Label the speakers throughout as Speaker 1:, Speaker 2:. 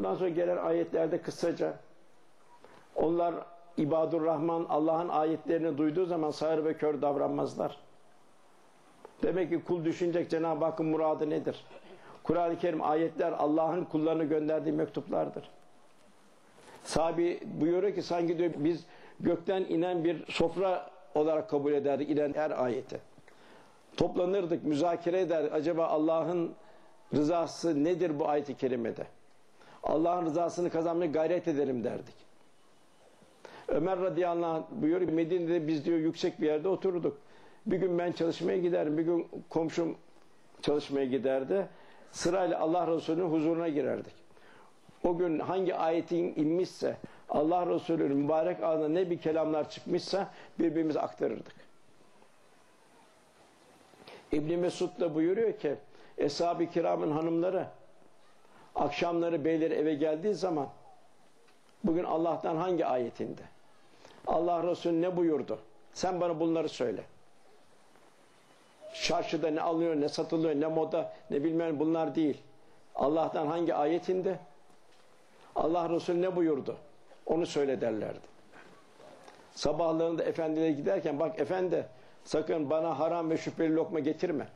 Speaker 1: Ondan sonra gelen ayetlerde kısaca onlar ibadur Rahman Allah'ın ayetlerini duyduğu zaman sağır ve kör davranmazlar. Demek ki kul düşünecek Cenab-ı Hakk'ın muradı nedir? Kur'an-ı Kerim ayetler Allah'ın kullarını gönderdiği mektuplardır. Sahabi buyuruyor ki sanki diyor biz gökten inen bir sofra olarak kabul ederdik inen her ayeti. Toplanırdık, müzakere eder. Acaba Allah'ın rızası nedir bu ayeti kerimede? Allah'ın rızasını kazanmaya gayret edelim derdik. Ömer radıyallahu anh buyuruyor Medine'de biz diyor yüksek bir yerde oturduk. Bir gün ben çalışmaya giderim, bir gün komşum çalışmaya giderdi. Sırayla Allah Resulü'nün huzuruna girerdik. O gün hangi ayetin inmişse, Allah Resulü'nün mübarek ağzına ne bir kelamlar çıkmışsa birbirimize aktarırdık. İbn Mesud da buyuruyor ki, Eshab-ı kiramın hanımları akşamları beyleri eve geldiği zaman bugün Allah'tan hangi ayetinde? Allah Resulü ne buyurdu? Sen bana bunları söyle. Çarşıda ne alınıyor, ne satılıyor, ne moda, ne bilmem bunlar değil. Allah'tan hangi ayetinde? Allah Resulü ne buyurdu? Onu söyle derlerdi. Sabahlarında efendilere giderken bak efendi sakın bana haram ve şüpheli lokma getirme.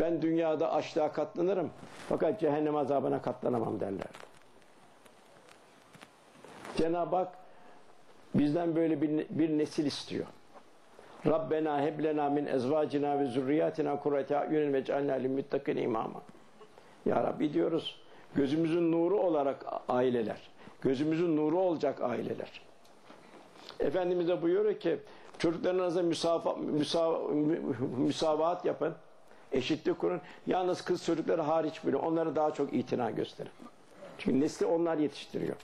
Speaker 1: Ben dünyada açlığa katlanırım fakat cehennem azabına katlanamam derlerdi. Cenab-ı Hak bizden böyle bir, bir nesil istiyor. Rabbena heblena min ezvacina ve zürriyatina kurrate a'yunin ve cealna lil imama. Ya Rabbi diyoruz. Gözümüzün nuru olarak aileler. Gözümüzün nuru olacak aileler. Efendimiz de buyuruyor ki çocuklarınıza müsafa, müsa, müsavaat yapın. Eşitlik kurun. Yalnız kız çocukları hariç bile onlara daha çok itina gösterin. Çünkü nesli onlar yetiştiriyor.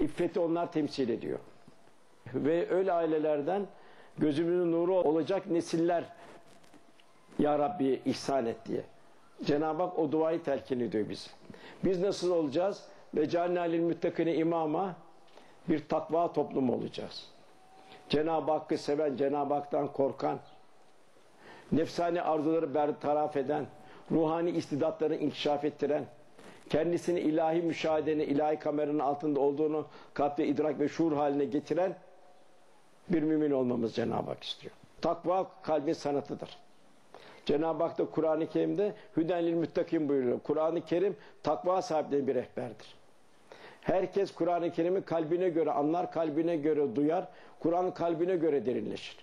Speaker 1: İffeti onlar temsil ediyor. Ve öyle ailelerden gözümüzün nuru olacak nesiller Ya Rabbi ihsan et diye. Cenab-ı Hak o duayı telkin ediyor bize. Biz nasıl olacağız? Ve cennalil müttakine imama bir takva toplumu olacağız. Cenab-ı Hakk'ı seven, Cenab-ı Hak'tan korkan, nefsani arzuları bertaraf eden, ruhani istidatları inkişaf ettiren, kendisini ilahi müşahedenin, ilahi kameranın altında olduğunu kalp ve idrak ve şuur haline getiren bir mümin olmamız Cenab-ı Hak istiyor. Takva kalbin sanatıdır. Cenab-ı Hak da Kur'an-ı Kerim'de Hüdenlil Müttakim buyuruyor. Kur'an-ı Kerim takva sahiplerine bir rehberdir. Herkes Kur'an-ı Kerim'i kalbine göre anlar, kalbine göre duyar, Kur'an kalbine göre derinleşir.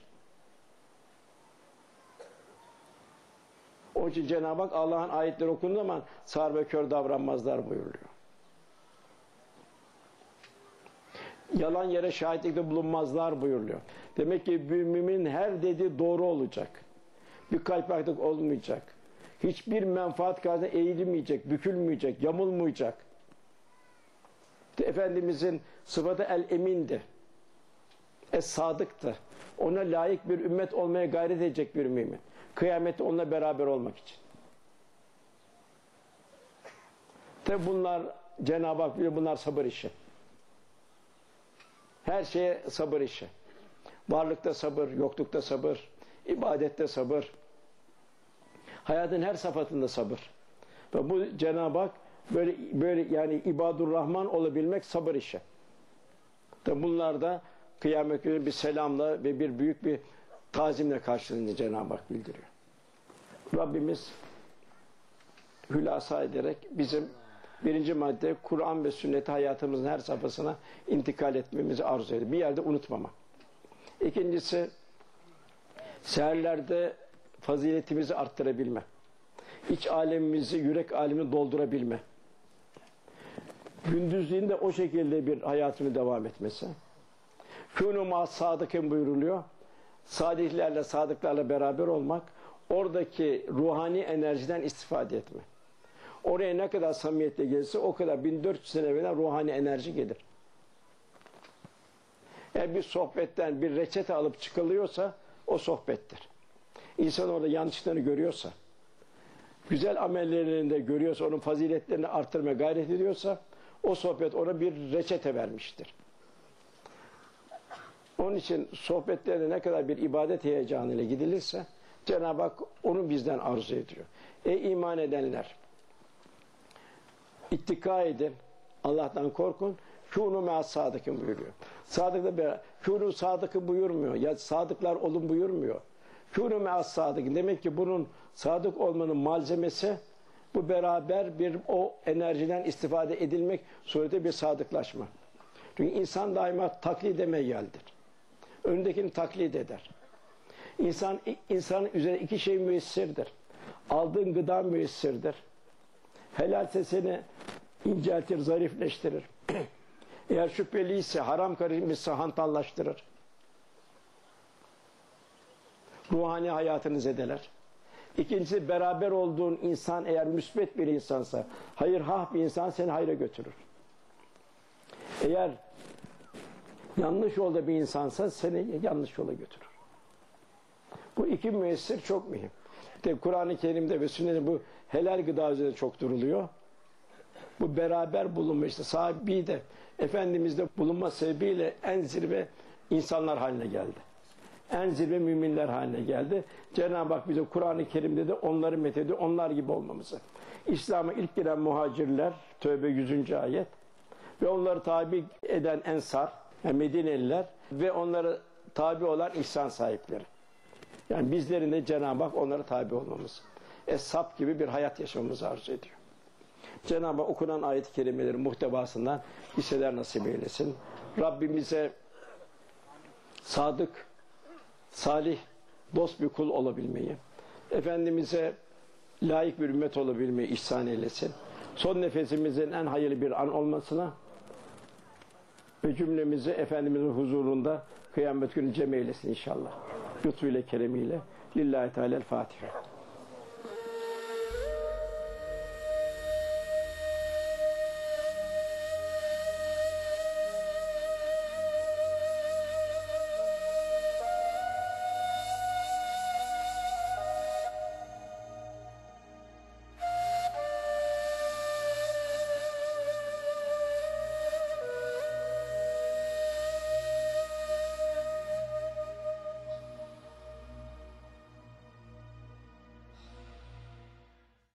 Speaker 1: Onun için Cenab-ı Hak Allah'ın ayetleri okunduğu zaman sağır ve kör davranmazlar buyuruyor. Yalan yere şahitlikte bulunmazlar buyuruyor. Demek ki mümin her dediği doğru olacak. Bir kalpaklık olmayacak. Hiçbir menfaat karşısında eğilmeyecek, bükülmeyecek, yamulmayacak. Efendimizin sıfatı el-emindi. Es-sadıktı. Ona layık bir ümmet olmaya gayret edecek bir mümin. Kıyamette onunla beraber olmak için. Tabi bunlar Cenab-ı Hak bilir bunlar sabır işi. Her şeye sabır işi. Varlıkta sabır, yoklukta sabır, ibadette sabır. Hayatın her safatında sabır. Ve bu Cenab-ı Hak böyle böyle yani ibadur Rahman olabilmek sabır işi. Tabi bunlar da kıyamet günü bir selamla ve bir büyük bir tazimle karşılığını Cenab-ı Hak bildiriyor. Rabbimiz hülasa ederek bizim birinci madde Kur'an ve sünneti hayatımızın her safhasına intikal etmemizi arzu ediyor. Bir yerde unutmamak. İkincisi seherlerde faziletimizi arttırabilme. İç alemimizi, yürek alemini doldurabilme. Gündüzliğinde o şekilde bir hayatını devam etmesi. Kûnû mâ sadıkın buyuruluyor. Sadiklerle, sadıklarla beraber olmak, oradaki ruhani enerjiden istifade etme. Oraya ne kadar samimiyetle gelirse o kadar 1400 sene evvel ruhani enerji gelir. Eğer bir sohbetten bir reçete alıp çıkılıyorsa o sohbettir. İnsan orada yanlışlarını görüyorsa, güzel amellerini de görüyorsa, onun faziletlerini arttırmaya gayret ediyorsa, o sohbet ona bir reçete vermiştir. Onun için sohbetlerde ne kadar bir ibadet heyecanıyla gidilirse, Cenab-ı Hak onu bizden arzu ediyor. Ey iman edenler! İttika edin. Allah'tan korkun. Kûnû me'as sadıkın buyuruyor. Sadıkla beraber. Kûnû sadıkı buyurmuyor. Ya sadıklar olun buyurmuyor. Kûnû me'as sadıkın. Demek ki bunun sadık olmanın malzemesi bu beraber bir o enerjiden istifade edilmek sureti bir sadıklaşma. Çünkü insan daima taklit meyyaldir. Önündekini taklit eder. İnsan insanın üzerine iki şey müessirdir. Aldığın gıda müessirdir. Helalse seni inceltir, zarifleştirir. Eğer şüpheliyse, haram karışmışsa hantallaştırır. Ruhani hayatını zedeler. İkincisi beraber olduğun insan eğer müsbet bir insansa, hayır hah bir insan seni hayra götürür. Eğer yanlış yolda bir insansa seni yanlış yola götürür. Bu iki müessir çok mühim. İşte Kur'an-ı Kerim'de ve sünnette bu helal gıda üzerinde çok duruluyor. Bu beraber bulunma işte sahibi de Efendimiz'de bulunma sebebiyle en zirve insanlar haline geldi. En zirve müminler haline geldi. Cenab-ı Hak bize Kur'an-ı Kerim'de de onları methedi, onlar gibi olmamızı. İslam'a ilk giren muhacirler, Tövbe 100. ayet ve onları tabi eden ensar, yani Medineliler ve onları tabi olan ihsan sahipleri. Yani bizlerin de Cenab-ı Hak onlara tabi olmamız. Eshab gibi bir hayat yaşamamızı arzu ediyor. Cenab-ı Hak okunan ayet-i kerimeleri muhtevasından hisseler nasip eylesin. Rabbimize sadık, salih, dost bir kul olabilmeyi, Efendimiz'e layık bir ümmet olabilmeyi ihsan eylesin. Son nefesimizin en hayırlı bir an olmasına ve cümlemizi Efendimiz'in huzurunda kıyamet günü cem eylesin inşallah. Lütfuyla, keremiyle. Lillahi Teala'l Fatiha.